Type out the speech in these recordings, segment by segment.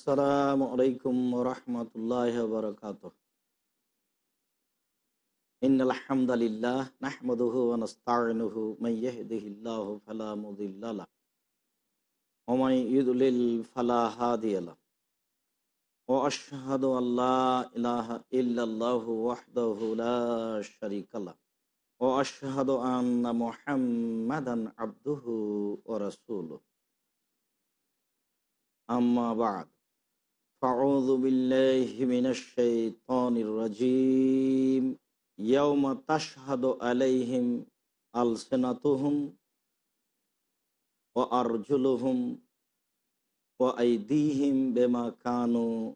আসসালামু আলাইকুম রহমতুল্লাহ বরকাত إن الحمد لله نحمده ونستعينه من يهده الله فلا مضل له ومن يضلل فلا هادي له وأشهد أن لا إله إلا الله وحده لا شريك له وأشهد أن محمدا عبده ورسوله أما بعد أعوذ بالله من الشيطان الرجيم يوم تشهد عليهم ألسنتهم وأرجلهم وأيديهم بما كانوا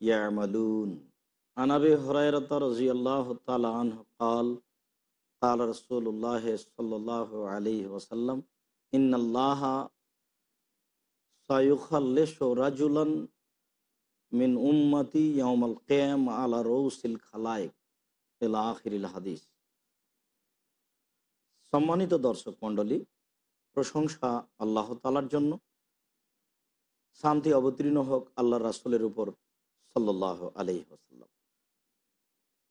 يعملون عن أبي هريرة رضي الله تعالى عنه قال قال رسول الله صلى الله عليه وسلم إن الله سيخلص رجلاً মিন উম্মতি ইয়ামাল কেয়াম আলা রৌসিল খালায়েক এলা আখিরিল হাদিস। সম্মানিত দর্শক মণ্ডলী, প্রশংসা আল্লাহ তালার জন্য। শান্তি অবতীর্ণ হোক আল্লাহ রাসুলের উপর সাল্লাহ আলি আসাল্লাম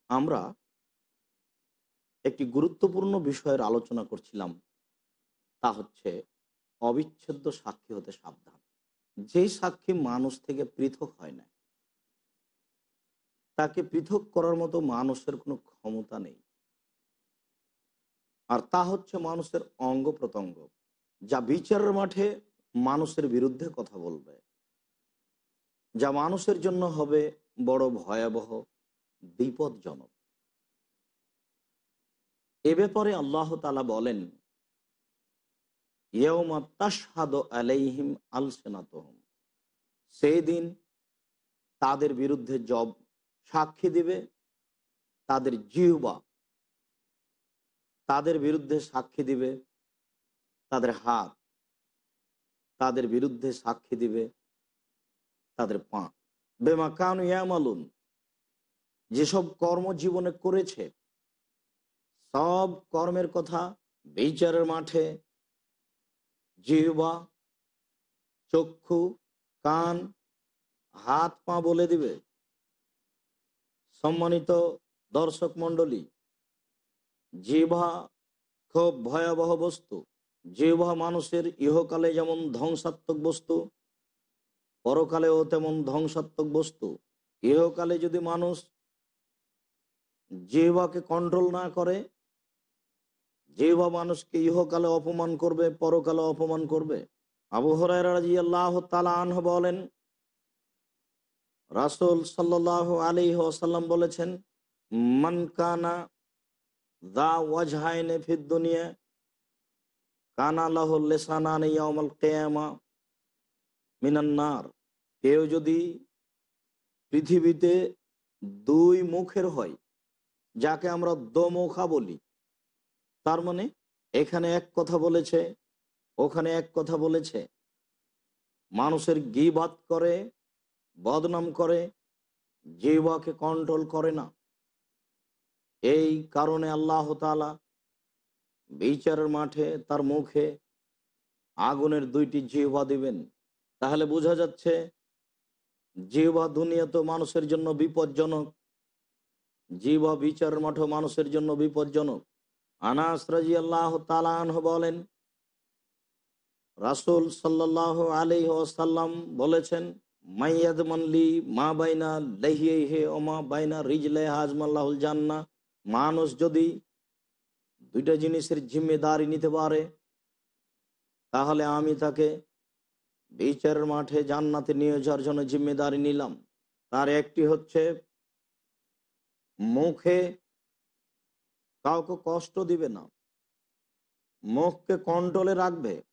আমরা একটি গুরুত্বপূর্ণ বিষয়ের আলোচনা করছিলাম, তা হচ্ছে অবিচ্ছেদ্য সাক্ষী হতে সাবধান। যেই সাক্ষী মানুষ থেকে পৃথক হয় না তাকে পৃথক করার মতো মানুষের কোনো ক্ষমতা নেই। আর তা হচ্ছে মানুষের অঙ্গ প্রত্যঙ্গ, যা বিচারের মাঠে মানুষের বিরুদ্ধে কথা বলবে। যা মানুষের জন্য হবে বড় ভয়াবহ বিপদজনক এ ব্যাপারে আল্লাহ তালা বলেন আলাইহিম সেই দিন তাদের বিরুদ্ধে জব সাক্ষী দিবে তাদের জিহবা। তাদের বিরুদ্ধে সাক্ষী দিবে তাদের হাত। তাদের বিরুদ্ধে সাক্ষী দিবে তাদের পা। বেমাকান ইয়ামালুন, যেসব কর্ম জীবনে করেছে, সব কর্মের কথা বিচারের মাঠে, জিহবা, চক্ষু, কান, হাত, পা বলে দিবে। সম্মানিত দর্শক মন্ডলী জিভা খুব ভয়াবহ বস্তু। জিভা মানুষের ইহকালে যেমন ধ্বংসাত্মক বস্তু, পরকালেও তেমন ধ্বংসাত্মক বস্তু। ইহকালে যদি মানুষ জিহ্বাকে কন্ট্রোল না করে, জিহ্বা মানুষকে ইহকালে অপমান করবে, পরকালে অপমান করবে। আবু হরাই আল্লাহ তালাহ বলেন রাসুল সাল্লাহ আলী ওসাল্লাম বলেছেন মানকানা দা ওয়াজহাইনে ফির দুনিয়া, কানা লাহুল কেয়ামা মিনান্নার কেউ যদি পৃথিবীতে দুই মুখের হয়, যাকে আমরা দোমুখা বলি, তার মানে এখানে এক কথা বলেছে, ওখানে এক কথা বলেছে, মানুষের গিবাত করে বদনাম করে জিবাকে কন্ট্রোল করে না। এই কারণে আল্লাহ তালা বিচারের মাঠে তার মুখে আগুনের দুইটি জিহ্বা দিবেন। তাহলে বোঝা যাচ্ছে, জিহ্বা দুনিয়া তো মানুষের জন্য বিপজ্জনক, জিহ্বা বিচারের মাঠে মানুষের জন্য বিপজ্জনক। আনাস রাজি আল্লাহ তালাহ বলেন, রাসুল সাল্লাহ আলি ওসাল্লাম বলেছেন মাইয়াদ মানলি মা বাইনা হে জান্না। মানুষ যদি দুইটা জিনিসের জিম্মেদারি নিতে পারে, তাহলে আমি তাকে বিচারের মাঠে জান্নাতে নিয়ে যাওয়ার জন্য জিম্মেদারি নিলাম। তার একটি হচ্ছে, মুখে কাউকে কষ্ট দিবে না। মুখকে কন্ট্রোলে রাখবে।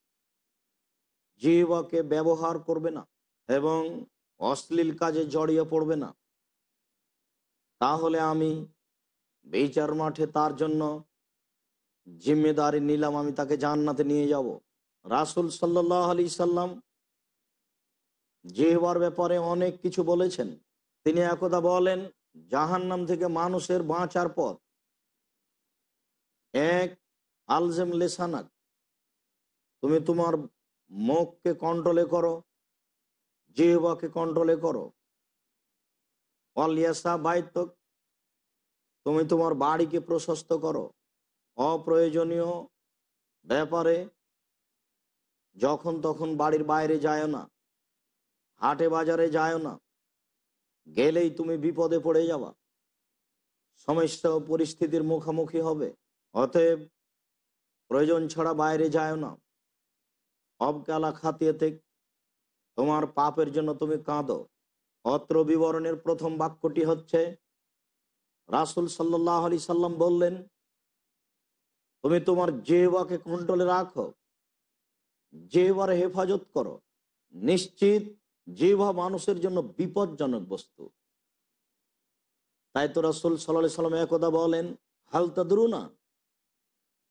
জিহ্বাকে ব্যবহার করবে না। এবং অশ্লীল কাজে জড়িয়ে পড়বে না। তাহলে আমি বিচার মাঠে তার জন্য জিম্মেদারি নিলাম, আমি তাকে জান্নাতে নিয়ে যাব। রাসুল সাল্লাহ আলি সাল্লাম জিহ্বার ব্যাপারে অনেক কিছু বলেছেন। তিনি একদা বলেন, জাহান্নাম থেকে মানুষের বাঁচার পথ। এক, আলজেম লেসানাক। তুমি তোমার মুখকে কন্ট্রোলে করো। জিহ্বাকে কন্ট্রোলে করো। অলিয়াসা বাইতক তুমি তোমার বাড়িকে প্রশস্ত করো। অপ্রয়োজনীয় ব্যাপারে যখন তখন বাড়ির বাইরে যায় না, হাটে বাজারে যায় না, গেলেই তুমি বিপদে পড়ে যাওয়া সমস্যা ও পরিস্থিতির মুখোমুখি হবে, অতএব প্রয়োজন ছাড়া বাইরে যায় না। অবকালা খাতিয়েতে তোমার পাপের জন্য তুমি কাঁদো। অত্র বিবরণের প্রথম বাক্যটি হচ্ছে, রাসুল সাল্লাহ আলি সাল্লাম বললেন, তুমি তোমার জেবাকে কন্ট্রোলে রাখো জেবার হেফাজত করো। নিশ্চিত জিহ্বা মানুষের জন্য বিপজ্জনক বস্তু। তাই তো রাসুল সাল্লাহ সাল্লাম একদা বলেন হালতা না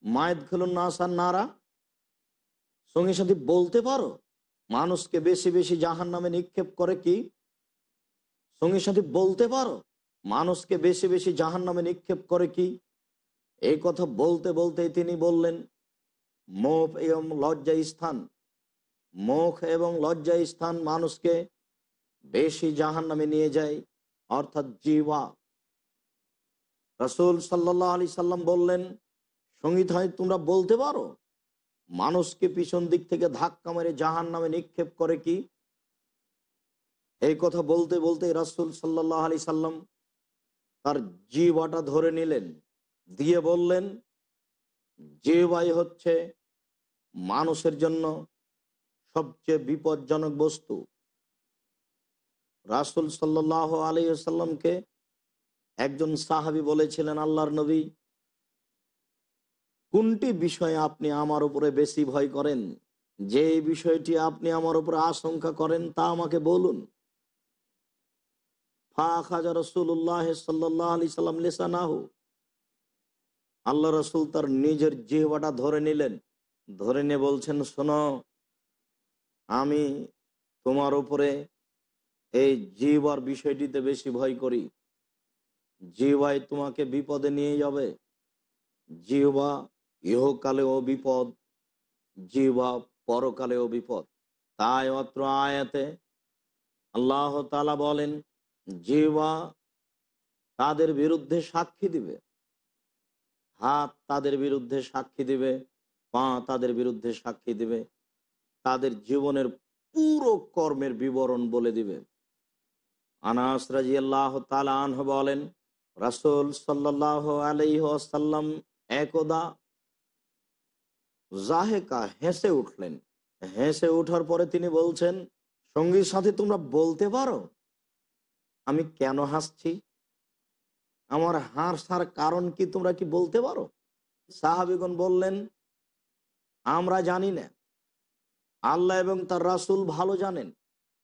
মায়ের খেলুন না আসার নারা। সঙ্গে সাথে বলতে পারো? মানুষকে বেশি বেশি জাহান নামে নিক্ষেপ করে কি? সঙ্গে সাথে বলতে পারো? মানুষকে বেশি বেশি জাহান নামে নিক্ষেপ করে কি? এই কথা বলতে বলতে তিনি বললেন, মুখ এবং লজ্জা স্থান। মুখ এবং লজ্জা স্থান মানুষকে বেশি জাহান নামে নিয়ে যায়, অর্থাৎ জিওয়া রসুল সাল্লাহ আলি সাল্লাম বললেন সংগীত হয় তোমরা বলতে পারো? মানুষকে পিছন দিক থেকে ধাক্কা মেরে জাহান নামে নিক্ষেপ করে কি? এই কথা বলতে বলতে রাসুল সাল্লাহ আলি সাল্লাম তার জিবাটা ধরে নিলেন। দিয়ে বললেন জিবাই হচ্ছে মানুষের জন্য সবচেয়ে বিপজ্জনক বস্তু। রাসুল সাল্লাহ আলাইসাল্লামকে একজন সাহাবি বলেছিলেন, আল্লাহর নবী কোনটি বিষয়ে আপনি আমার উপরে বেশি ভয় করেন? যে বিষয়টি আপনি আমার উপরে আশঙ্কা করেন, তা আমাকে বলুন। আল্লাহ রসুল তার নিজের জিহ্বাটা ধরে নিলেন। ধরে নিয়ে বলছেন, শোনো, আমি তোমার উপরে এই জিহ্বার বিষয়টিতে বেশি ভয় করি। জিহ্বাই তোমাকে বিপদে নিয়ে যাবে। জিহ্বা ইহকালেও বিপদ জিহ্বা পরকালেও বিপদ তাই অত্র আয়াতে আল্লাহ তালা বলেন জিহ্বা তাদের বিরুদ্ধে সাক্ষী দিবে, হাত তাদের বিরুদ্ধে সাক্ষী দিবে, পা তাদের বিরুদ্ধে সাক্ষী দিবে, তাদের জীবনের পুরো কর্মের বিবরণ বলে দিবে। আনাস রাজি আল্লাহ তালাহ বলেন, রাসুল সাল্লাহ আলাইহ আলাইসাল্লাম একদা জাহেকা হেসে উঠলেন। হেসে উঠার পরে তিনি বলছেন, সঙ্গীর সাথে তোমরা বলতে পারো? আমি কেন হাসছি? আমার হাসার কারণ কি তোমরা কি বলতে পারো? সাহাবিগণ বললেন, আমরা জানি না। আল্লাহ এবং তার রাসুল ভালো জানেন।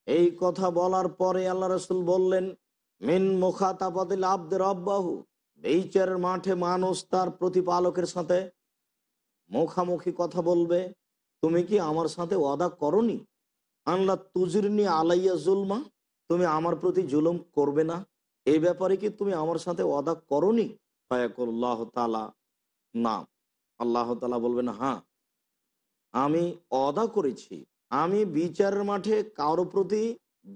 এই কথা বলার পরে আল্লাহ রাসুল বললেন, মিন মুখাতাপাতিল আব্দের অব্বাহু বেইচারের মাঠে মানুষ তার প্রতিপালকের সাথে মুখামুখি কথা বলবে। তুমি কি আমার সাথে ওয়াদা করনি? আল্লাহ তুজিরনি আলাইয়া জুলমা, তুমি আমার প্রতি জুলুম করবে না। এই ব্যাপারে কি তুমি আমার সাথে ওয়াদা করনি? ফায়াকুল্লাহ তালা না আল্লাহ তালা বলবেন হ্যাঁ আমি অদা করেছি। আমি বিচারের মাঠে কারও প্রতি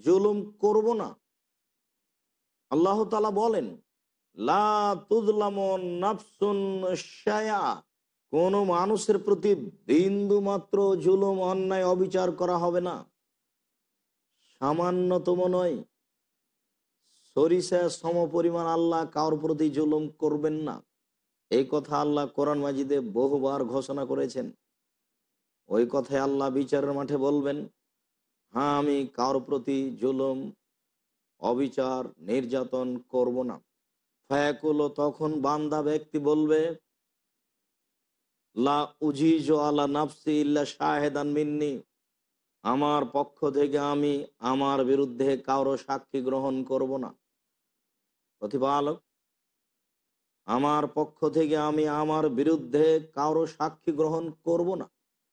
জুলুম করব না। আল্লাহ তালা বলেন, লা তুজলামন নাফসুন শায়া কোন মানুষের প্রতি বিন্দু মাত্র জুলুম, অন্যায়, অবিচার করা হবে না। সামান্যতম নয়, সরিষা সম পরিমাণ আল্লাহ কারোর প্রতি জুলুম করবেন না। এই কথা আল্লাহ কোরআন মাজিদে বহুবার ঘোষণা করেছেন। ওই কথায় আল্লাহ বিচারের মাঠে বলবেন হ্যাঁ আমি কার প্রতি জুলুম, অবিচার, নির্যাতন করব না। ফায়াকুলো, তখন বান্দা ব্যক্তি বলবে লা শাহেদান মিন্নি। আমার পক্ষ থেকে আমি আমার বিরুদ্ধে কারও সাক্ষী গ্রহণ করব না। প্রতিপালক, আমার পক্ষ থেকে আমি আমার বিরুদ্ধে কারও সাক্ষী গ্রহণ করব না।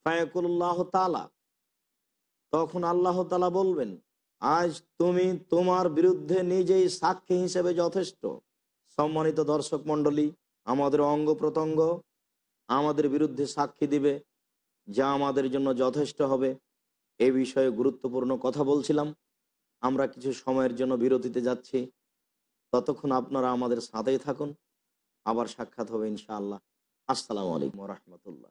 ফায়াকুল্লাহ তালা তখন আল্লাহ তালা বলবেন, আজ তুমি তোমার বিরুদ্ধে নিজেই সাক্ষী হিসেবে যথেষ্ট। সম্মানিত দর্শক মণ্ডলী, আমাদের অঙ্গ প্রত্যঙ্গ আমাদের বিরুদ্ধে সাক্ষী দিবে, যা আমাদের জন্য যথেষ্ট হবে। এ বিষয়ে গুরুত্বপূর্ণ কথা বলছিলাম। আমরা কিছু সময়ের জন্য বিরতিতে যাচ্ছি। ততক্ষণ আপনারা আমাদের সাথেই থাকুন। আবার সাক্ষাৎ হবে ইনশাআল্লাহ। আসসালামু আলাইকুম রহমতুল্লাহ।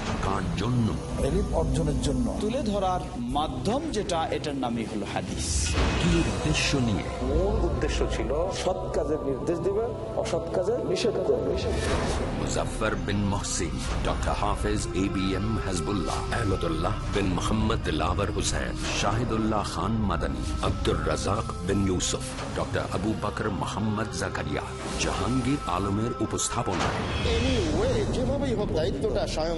কার জন্য। অর্জনের জন্য। তুলে ধরার মাধ্যম যেটা এটার নামই হলো হাদিস। কি উদ্দেশ্য নিয়ে? মূল উদ্দেশ্য ছিল সৎ কাজের নির্দেশ দিবে অসৎ কাজের নিষেধ করবে Muzaffar Bin Mohsin doctor Hafez A B M Hajbullah Ahmadullah Bin Mohammad Lavar Hussain Shahidullah Khan Madani Abdur Razzak Bin Yusuf doctor Abu Bakar Mohammad Zakaria Jahangir আলমের উপস্থাপনায়। যেভাবেই হোক দায়িত্বটা স্বয়ং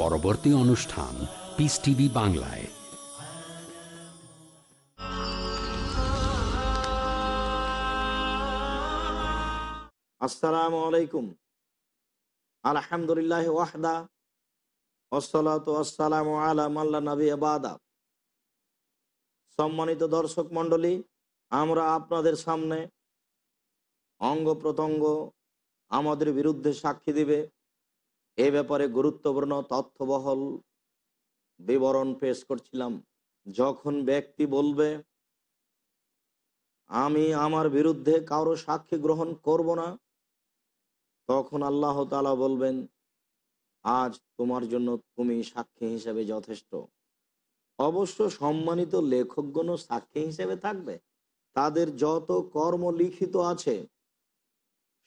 পরবর্তী অনুষ্ঠান পিস টিভি বাংলায়। আসসালামু আলাইকুম। আলহামদুলিল্লাহ ওয়াহদা ওসলাত আসসালামু আলা মাল্লা নবী আবাদা সম্মানিত দর্শক মণ্ডলী, আমরা আপনাদের সামনে অঙ্গ প্রত্যঙ্গ আমাদের বিরুদ্ধে সাক্ষী দিবে। এ ব্যাপারে গুরুত্বপূর্ণ তথ্যবহল বিবরণ পেশ করছিলাম। যখন ব্যক্তি বলবে, আমি আমার বিরুদ্ধে কারও সাক্ষী গ্রহণ করব না, তখন আল্লাহ তালা বলবেন, আজ তোমার জন্য তুমি সাক্ষী হিসেবে যথেষ্ট। অবশ্য সম্মানিত লেখকগণও সাক্ষী হিসেবে থাকবে। তাদের যত কর্ম লিখিত আছে,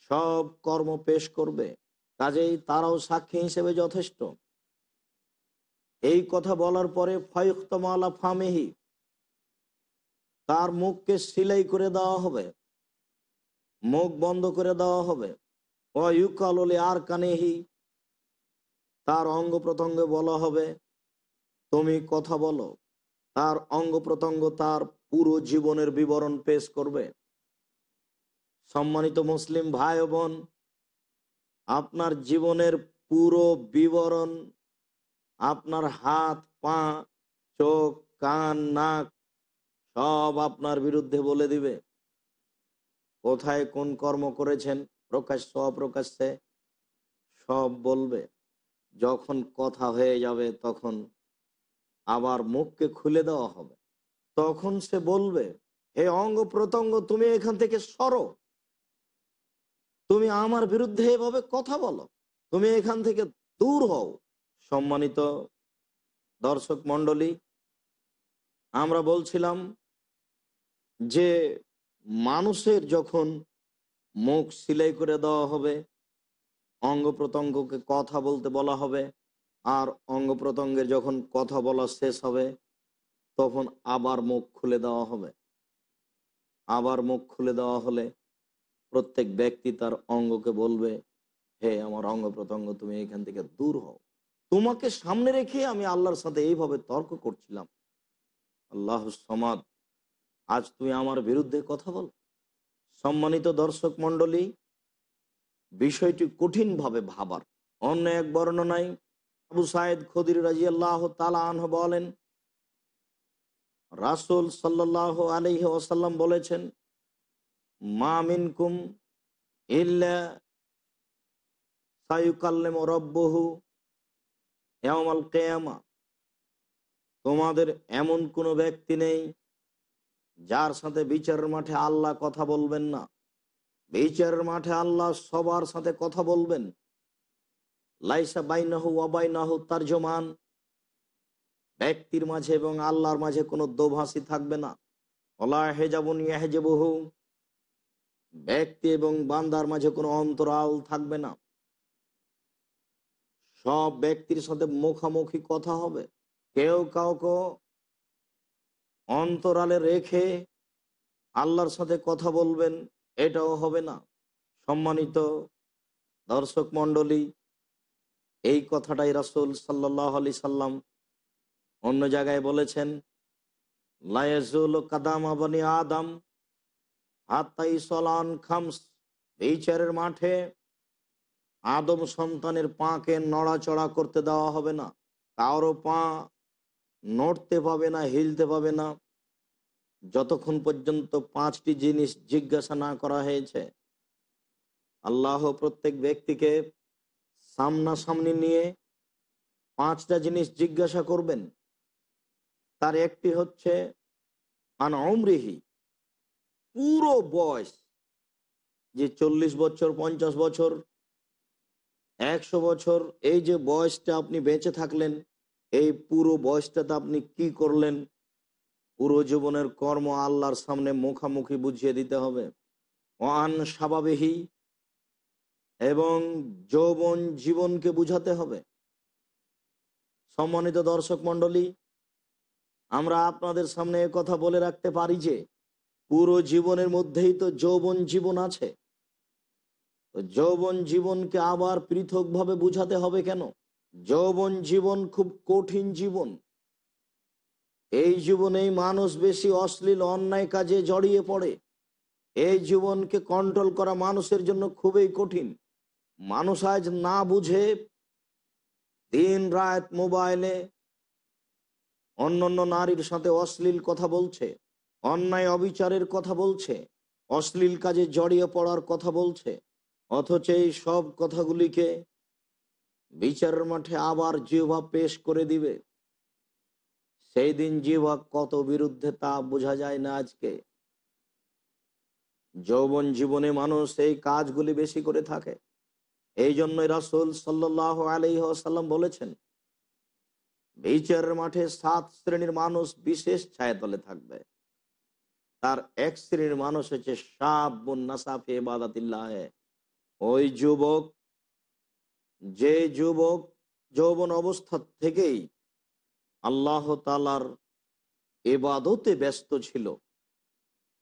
সব কর্ম পেশ করবে। কাজেই তারাও সাক্ষী হিসেবে যথেষ্ট। এই কথা বলার পরে ফয়ুক্তমালা ফামেহি তার মুখকে সিলাই করে দেওয়া হবে। মুখ বন্ধ করে দেওয়া হবে। অয়ুকাললে আর কানেহি তার অঙ্গ প্রত্যঙ্গে বলা হবে, তুমি কথা বলো। তার অঙ্গ প্রত্যঙ্গ তার পুরো জীবনের বিবরণ পেশ করবে। সম্মানিত মুসলিম ভাই বোন আপনার জীবনের পুরো বিবরণ আপনার হাত, পা, চোখ, কান, নাক সব আপনার বিরুদ্ধে বলে দিবে। কোথায় কোন কর্ম করেছেন প্রকাশ্য অপ্রকাশ্যে সব বলবে। যখন কথা হয়ে যাবে তখন আবার মুখকে খুলে দেওয়া হবে। তখন সে বলবে, হে অঙ্গ প্রত্যঙ্গ, তুমি এখান থেকে সরো। তুমি আমার বিরুদ্ধে এভাবে কথা বলো। তুমি এখান থেকে দূর হও। সম্মানিত দর্শক মন্ডলী আমরা বলছিলাম যে মানুষের যখন মুখ সিলাই করে দেওয়া হবে, অঙ্গ প্রত্যঙ্গকে কথা বলতে বলা হবে, আর অঙ্গ প্রত্যঙ্গের যখন কথা বলা শেষ হবে, তখন আবার মুখ খুলে দেওয়া হবে। আবার মুখ খুলে দেওয়া হলে প্রত্যেক ব্যক্তি তার অঙ্গকে বলবে, হে আমার অঙ্গ প্রত্যঙ্গ, তুমি এখান থেকে দূর হও। তোমাকে সামনে রেখে আমি আল্লাহর সাথে এইভাবে তর্ক করছিলাম। আল্লাহ সমাদ, আজ তুমি আমার বিরুদ্ধে কথা বল। সম্মানিত দর্শক মন্ডলী বিষয়টি কঠিনভাবে ভাবার। অন্য এক বর্ণনায় আবু সাইদ খদির রাজি আল্লাহ তালাহ বলেন, রাসুল সাল্লাহ আলহি বলেছেন মা মিনকুম ইল্লা রব্বহু ইয়ামাল কেয়ামা। তোমাদের এমন কোনো ব্যক্তি নেই যার সাথে বিচারের মাঠে আল্লাহ কথা বলবেন না। বিচারের মাঠে আল্লাহ সবার সাথে কথা বলবেন। লাইসা বাইনাহু অবাইনাহু তার জমান ব্যক্তির মাঝে এবং আল্লাহর মাঝে কোনো দোভাষী থাকবে না। অলা হেজাবুন ইয়াহেজেবহু। ব্যক্তি এবং বান্দার মাঝে কোনো অন্তরাল থাকবে না। সব ব্যক্তির সাথে মুখামুখি কথা হবে। কেউ কাউকে অন্তরালে রেখে আল্লাহর সাথে কথা বলবেন, এটাও হবে না। সম্মানিত দর্শক মন্ডলী এই কথাটাই রাসুল সাল্লাহ আলি সাল্লাম অন্য জায়গায় বলেছেন লায়াজুল কাদাম আবানি আদম সলান খামস বিচারের মাঠে। আদম সন্তানের পাকে নড়াচড়া করতে দেওয়া হবে না। কারও পা নড়তে পাবে না, হিলতে পাবে না। যতক্ষণ পর্যন্ত পাঁচটি জিনিস জিজ্ঞাসা না করা হয়েছে, আল্লাহ প্রত্যেক ব্যক্তিকে সামনাসামনি নিয়ে পাঁচটা জিনিস জিজ্ঞাসা করবেন। তার একটি হচ্ছে, আন অমরিহি পুরো বয়স যে চল্লিশ বছর, পঞ্চাশ বছর, একশো বছর, এই যে বয়সটা আপনি বেঁচে থাকলেন, এই পুরো বয়সটাতে আপনি কি করলেন? পুরো জীবনের কর্ম আল্লাহর সামনে মুখামুখি বুঝিয়ে দিতে হবে। অন স্বাভাবিকই এবং যৌবন জীবনকে বুঝাতে হবে। সম্মানিত দর্শক মন্ডলী আমরা আপনাদের সামনে কথা বলে রাখতে পারি যে পুরো জীবনের মধ্যেই তো যৌবন জীবন আছে। যৌবন জীবনকে আবার পৃথকভাবে বুঝাতে হবে কেন? যৌবন জীবন খুব কঠিন জীবন। এই জীবনেই মানুষ বেশি অশ্লীল, অন্যায় কাজে জড়িয়ে পড়ে। এই জীবনকে কন্ট্রোল করা মানুষের জন্য খুবই কঠিন। মানুষ আজ না বুঝে দিন রাত মোবাইলে অন্যান্য নারীর সাথে অশ্লীল কথা বলছে। অন্যায় অবিচারের কথা বলছে, অশ্লীল কাজে জড়িয়ে পড়ার কথা বলছে, অথচ এই সব কথাগুলিকে বিচারের মাঠে আবার জিহ্বা পেশ করে দিবে। সেই দিন জিহ্বা কত বিরুদ্ধে তা বোঝা যায় না আজকে। যৌবন জীবনে মানুষ এই কাজগুলি বেশি করে থাকে। এই জন্যই রাসুল সাল্লাহ আলহ্লাম বলেছেন বিচারের মাঠে সাত শ্রেণির মানুষ বিশেষ ছায়াতলে থাকবে। তার এক শ্রেণির মানুষ হচ্ছে সাফে বাদাতিল্লাহ ওই যুবক, যে যুবক যৌবন অবস্থা থেকেই আল্লাহ তালার এবাদতে ব্যস্ত ছিল,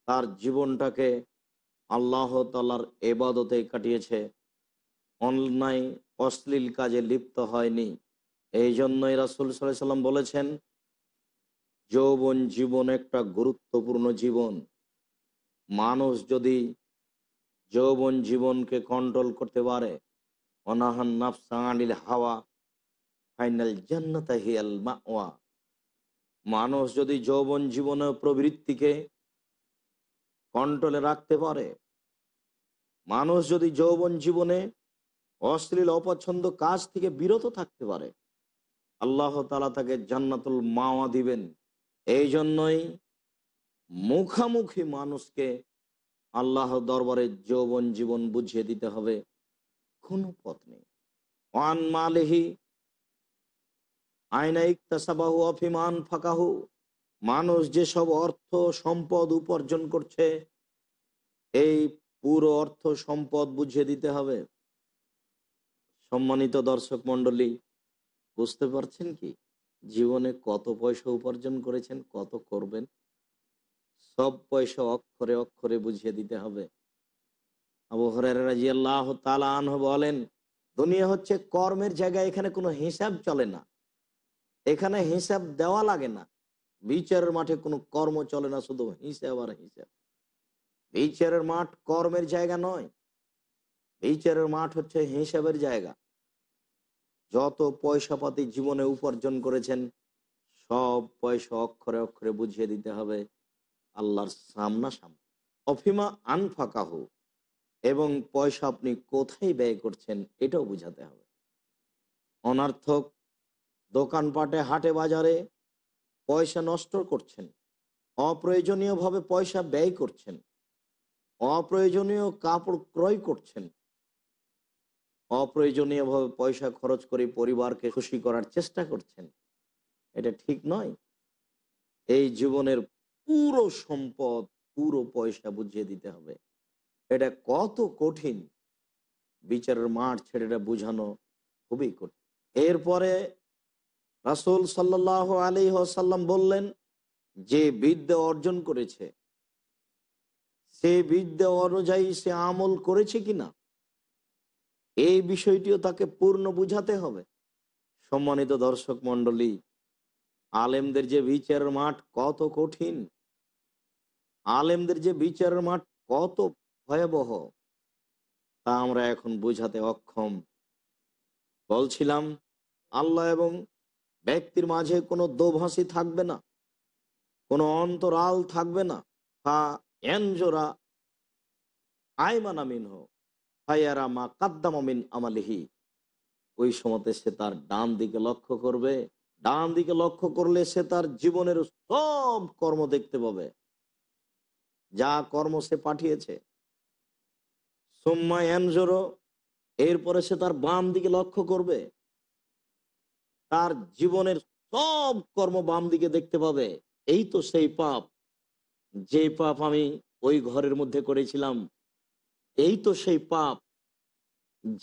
তার জীবনটাকে আল্লাহ তালার এবাদতে কাটিয়েছে। অন্যায় অশ্লীল কাজে লিপ্ত হয়নি। এই জন্যই রাসুল সাল্লাম বলেছেন যৌবন জীবন একটা গুরুত্বপূর্ণ জীবন। মানুষ যদি যৌবন জীবনকে কন্ট্রোল করতে পারে অনাহান নাফসানিল হাওয়া, ফাইনাল জান্নাতা মাওয়া। মানুষ যদি যৌবন জীবনের প্রবৃত্তিকে কন্ট্রোলে রাখতে পারে, মানুষ যদি যৌবন জীবনে অশ্লীল অপছন্দ কাজ থেকে বিরত থাকতে পারে, আল্লাহ তালা তাকে জান্নাতুল মাওয়া দিবেন। এই জন্যই মুখামুখি মানুষকে আল্লাহ দরবারে যৌবন জীবন বুঝিয়ে দিতে হবে। কোনো পথ নেই। ওয়ান মালেহি আয়না ইকতাসাবাহু অফিমান ফাঁকাহু। মানুষ যেসব অর্থ সম্পদ উপার্জন করছে, এই পুরো অর্থ সম্পদ বুঝিয়ে দিতে হবে। সম্মানিত দর্শক মন্ডলী বুঝতে পারছেন কি? জীবনে কত পয়সা উপার্জন করেছেন, কত করবেন, সব পয়সা অক্ষরে অক্ষরে বুঝিয়ে দিতে হবে। আবু হরের রাজি আল্লাহ তালান বলেন, দুনিয়া হচ্ছে কর্মের জায়গায়, এখানে কোনো হিসাব চলে না। এখানে হিসাব দেওয়া লাগে না। বিচারের মাঠে কোনো কর্ম চলে না, শুধু হিসাব আর হিসাব। বিচারের মাঠ কর্মের জায়গা নয়। বিচারের মাঠ হচ্ছে হিসাবের জায়গা। যত পয়সা পাতি জীবনে উপার্জন করেছেন, সব পয়সা অক্ষরে অক্ষরে বুঝিয়ে দিতে হবে আল্লাহর সামনা সামনে অফিমা আনফাকাহ, এবং পয়সা আপনি কোথায় ব্যয় করছেন এটাও বুঝাতে হবে। অনার্থক দোকানপাটে, হাটে, বাজারে পয়সা নষ্ট করছেন, অপ্রয়োজনীয়ভাবে পয়সা ব্যয় করছেন, অপ্রয়োজনীয় কাপড় ক্রয় করছেন অপ্রয়োজনীয়ভাবে পয়সা খরচ করে পরিবারকে খুশি করার চেষ্টা করছেন। এটা ঠিক নয়। এই জীবনের পুরো সম্পদ, পুরো পয়সা বুঝিয়ে দিতে হবে। এটা কত কঠিন? বিচারের মাঠ ছেড়ে এটা বোঝানো খুবই কঠিন। এরপরে রাসুল সাল্লাহ আলী সাল্লাম বললেন, যে বিদ্যা অর্জন করেছে, সে বিদ্যা অনুযায়ী সে আমল করেছে কিনা? এই বিষয়টিও তাকে পূর্ণ বুঝাতে হবে। সম্মানিত দর্শক মন্ডলী আলেমদের যে বিচারের মাঠ কত কঠিন, আলেমদের যে বিচারের মাঠ কত ভয়াবহ, তা আমরা এখন বুঝাতে অক্ষম। বলছিলাম, আল্লাহ এবং ব্যক্তির মাঝে কোনো দোভাষী থাকবে না, কোনো অন্তরাল থাকবে না। ফা এনজোরা আয়মানা মিনহ আমালিহি। ওই সময়তে সে তার ডান দিকে লক্ষ্য করবে। ডান দিকে লক্ষ্য করলে সে তার জীবনের সব কর্ম দেখতে পাবে। যা কর্ম সে পাঠিয়েছে। এরপরে সে তার বাম দিকে লক্ষ্য করবে। তার জীবনের সব কর্ম বাম দিকে দেখতে পাবে। এই তো সেই পাপ। যে পাপ আমি ওই ঘরের মধ্যে করেছিলাম এই তো সেই পাপ,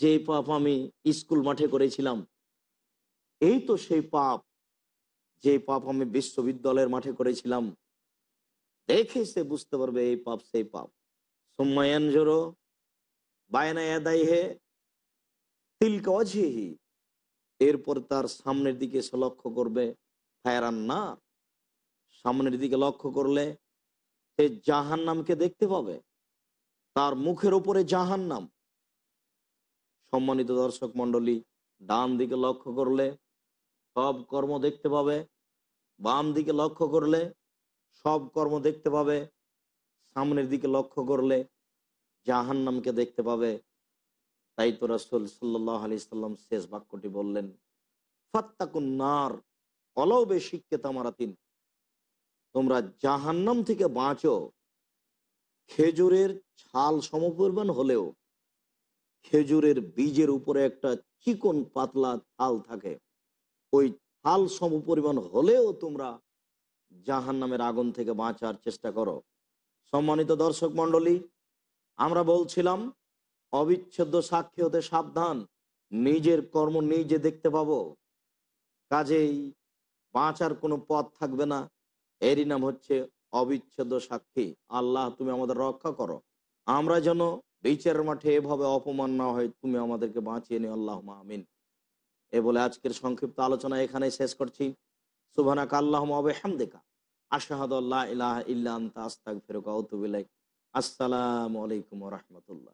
যে পাপ আমি স্কুল মাঠে করেছিলাম, এই তো সেই পাপ, যে পাপ আমি বিশ্ববিদ্যালয়ের মাঠে করেছিলাম। দেখে সে বুঝতে পারবে এই পাপ সেই পাপ। সোম্মায়ান জোরো বায়না এদাই হে তিলকা অঝেহি এরপর তার সামনের দিকে সে লক্ষ্য করবে, ফায়ারান না সামনের দিকে লক্ষ্য করলে সে জাহান নামকে দেখতে পাবে। তার মুখের উপরে জাহান নাম সম্মানিত দর্শক মন্ডলী ডান দিকে লক্ষ্য করলে সব কর্ম দেখতে পাবে, বাম দিকে লক্ষ্য করলে সব কর্ম দেখতে পাবে, সামনের দিকে লক্ষ্য করলে জাহান নামকে দেখতে পাবে। তাই তো রাসুল সাল্লাহ আলি সাল্লাম শেষ বাক্যটি বললেন, ফাত্তাকুন নার, অলবে শিক্ষে তামারাতিন তোমরা জাহান্নাম থেকে বাঁচো খেজুরের ছাল সমপরিমাণ হলেও খেজুরের বীজের উপরে একটা চিকন পাতলা ছাল থাকে। ওই ছাল সমপরিমাণ হলেও তোমরা জাহান নামের আগুন থেকে বাঁচার চেষ্টা করো। সম্মানিত দর্শক মন্ডলী আমরা বলছিলাম, অবিচ্ছেদ্য সাক্ষী হতে সাবধান। নিজের কর্ম নিজে দেখতে পাবো। কাজেই বাঁচার কোনো পথ থাকবে না। এরই নাম হচ্ছে অবিচ্ছেদ্য সাক্ষী। আল্লাহ, তুমি আমাদের রক্ষা করো। আমরা যেন বিচারের মাঠে এভাবে অপমান না হয়, তুমি আমাদেরকে বাঁচিয়ে নিও আল্লাহ আমিন। এ বলে আজকের সংক্ষিপ্ত আলোচনা এখানে শেষ করছি। সুবানা কাল্লাহ হামদেকা আশাহাদ আল্লাহ ইলাহ আস্তাক ফেরুকা উতুবিলাই আসসালামু আলাইকুম রহমতুল্লাহ।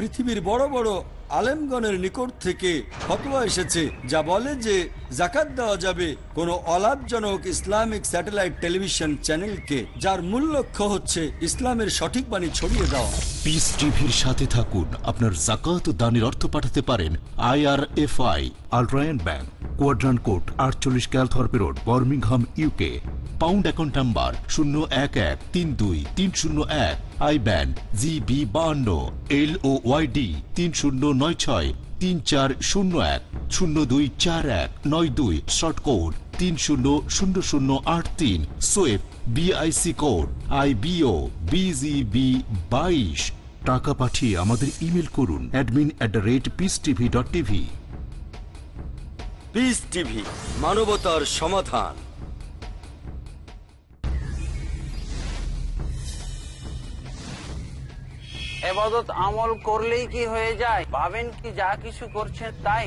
পৃথিবীর বড় বড় আলেমগণের নিকট থেকে ফতোয়া এসেছে যা বলে যে জাকাত দেওয়া যাবে কোনো অলাভজনক ইসলামিক স্যাটেলাইট টেলিভিশন চ্যানেলকে, যার মূল লক্ষ্য হচ্ছে ইসলামের সঠিক বাণী ছড়িয়ে দেওয়া। পিস টিভির সাথে থাকুন। আপনার জাকাত দানের অর্থ পাঠাতে পারেন আইআরএফআই আলট্রায়ন ব্যাংক কোয়াড্রান কোড আটচল্লিশ Calthorpe road, Birmingham UK pound account number শূন্য এক এক, তিন দুই, তিন শূন্য এক, আই ব্যান জি বি বাহান্ন, এল ও ওয়াইডি তিন শূন্য নয় ছয়, তিন চার শূন্য এক, শূন্য দুই চার এক, নয় দুই, শর্ট কোড। তিন শূন্য শূন্য শূন্য আট তিন সোয়েব B I C code I B O B G B বাইশ টাকা পাঠিয়ে আমাদের ইমেল করুন admin at the rate Peace TV dot TV Peace TV মানবতার সমাধান এবাদত আমল করলেই কি হয়ে যায় ভাবেন কি যা কিছু করছেন তাই